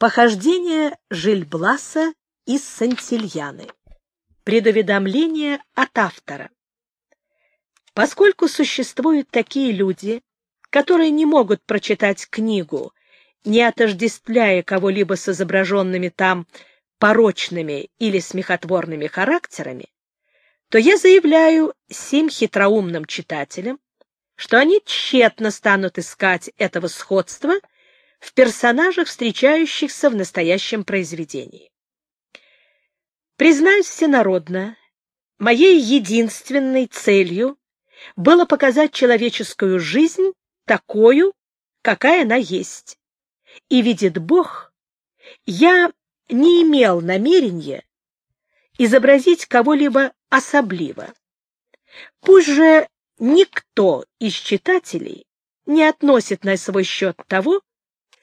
Похождение Жильбласа из Сантильяны. Предуведомление от автора. Поскольку существуют такие люди, которые не могут прочитать книгу, не отождествляя кого-либо с изображенными там порочными или смехотворными характерами, то я заявляю всем хитроумным читателям, что они тщетно станут искать этого сходства в персонажах, встречающихся в настоящем произведении. Признаюсь всенародно, моей единственной целью было показать человеческую жизнь такую, какая она есть. И видит Бог, я не имел намерения изобразить кого-либо особливо. Пусть же никто из читателей не относит на свой счет того,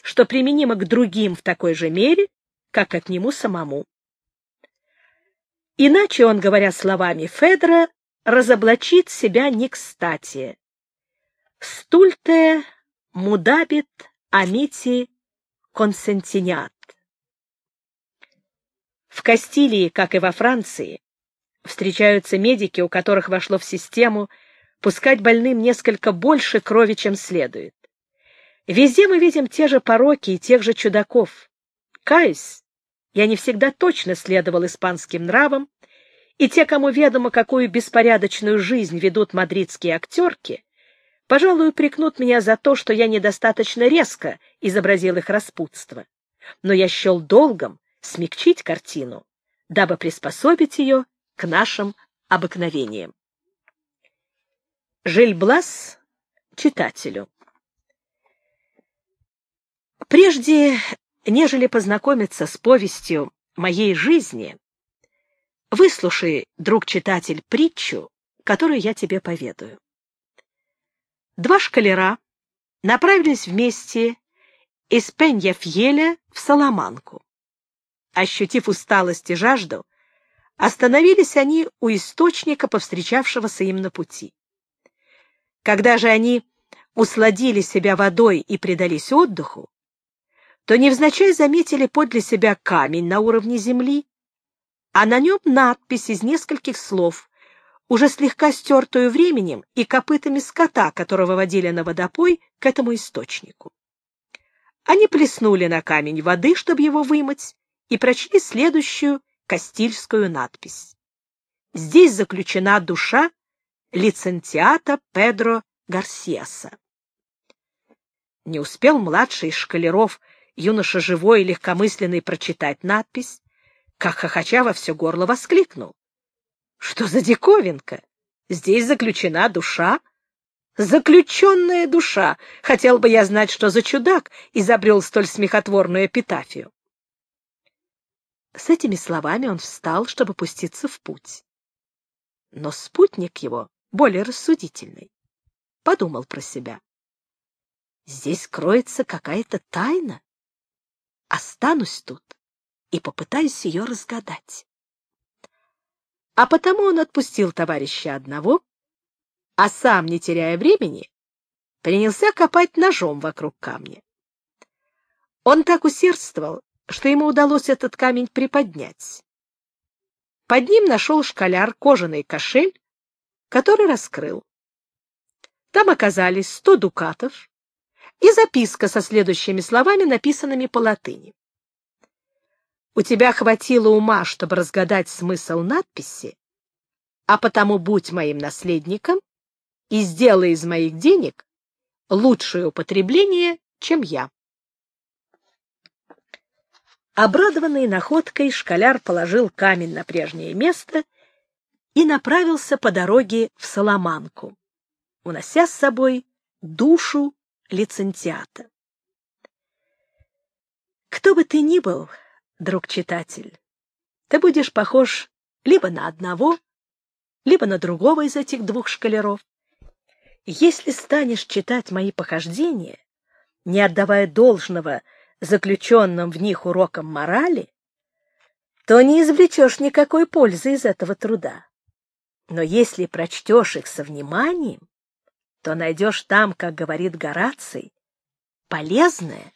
что применимо к другим в такой же мере, как и к нему самому. Иначе он, говоря словами Федора, разоблачит себя не кстати. Стульте мудабит амити консентинят. В Кастилии, как и во Франции, встречаются медики, у которых вошло в систему пускать больным несколько больше крови, чем следует. Везде мы видим те же пороки и тех же чудаков. Каюсь, я не всегда точно следовал испанским нравам, и те, кому ведомо, какую беспорядочную жизнь ведут мадридские актерки, пожалуй, упрекнут меня за то, что я недостаточно резко изобразил их распутство. Но я счел долгом смягчить картину, дабы приспособить ее к нашим обыкновениям. Жильблас читателю. Прежде, нежели познакомиться с повестью моей жизни, выслушай, друг-читатель, притчу, которую я тебе поведаю. Два шкалера направились вместе из Пеньяфьеля в Соломанку. Ощутив усталость и жажду, остановились они у источника, повстречавшегося им на пути. Когда же они усладили себя водой и предались отдыху, то невзначай заметили подле себя камень на уровне земли, а на нем надпись из нескольких слов, уже слегка стертую временем и копытами скота, которого водили на водопой к этому источнику. Они плеснули на камень воды, чтобы его вымыть, и прочли следующую кастильскую надпись. Здесь заключена душа лицентиата Педро Гарсиаса. Не успел младший из шкалеров юноша живой и легкомысленный прочитать надпись, как хохоча во все горло воскликнул. — Что за диковинка? Здесь заключена душа? Заключенная душа! Хотел бы я знать, что за чудак изобрел столь смехотворную эпитафию. С этими словами он встал, чтобы пуститься в путь. Но спутник его, более рассудительный, подумал про себя. Здесь кроется какая-то тайна. Останусь тут и попытаюсь ее разгадать. А потому он отпустил товарища одного, а сам, не теряя времени, принялся копать ножом вокруг камня. Он так усердствовал, что ему удалось этот камень приподнять. Под ним нашел шкаляр кожаный кошель, который раскрыл. Там оказались сто дукатов, и записка со следующими словами, написанными по латыни. У тебя хватило ума, чтобы разгадать смысл надписи, а потому будь моим наследником и сделай из моих денег лучшее употребление, чем я. Обрадованный находкой, школяр положил камень на прежнее место и направился по дороге в Соломанку, унося с собой душу лицензиата. Кто бы ты ни был, друг-читатель, ты будешь похож либо на одного, либо на другого из этих двух шкалеров. Если станешь читать мои похождения, не отдавая должного заключенным в них урокам морали, то не извлечешь никакой пользы из этого труда. Но если прочтешь их со вниманием, то найдешь там, как говорит Гораций, полезное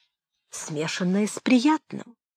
смешанное с приятным.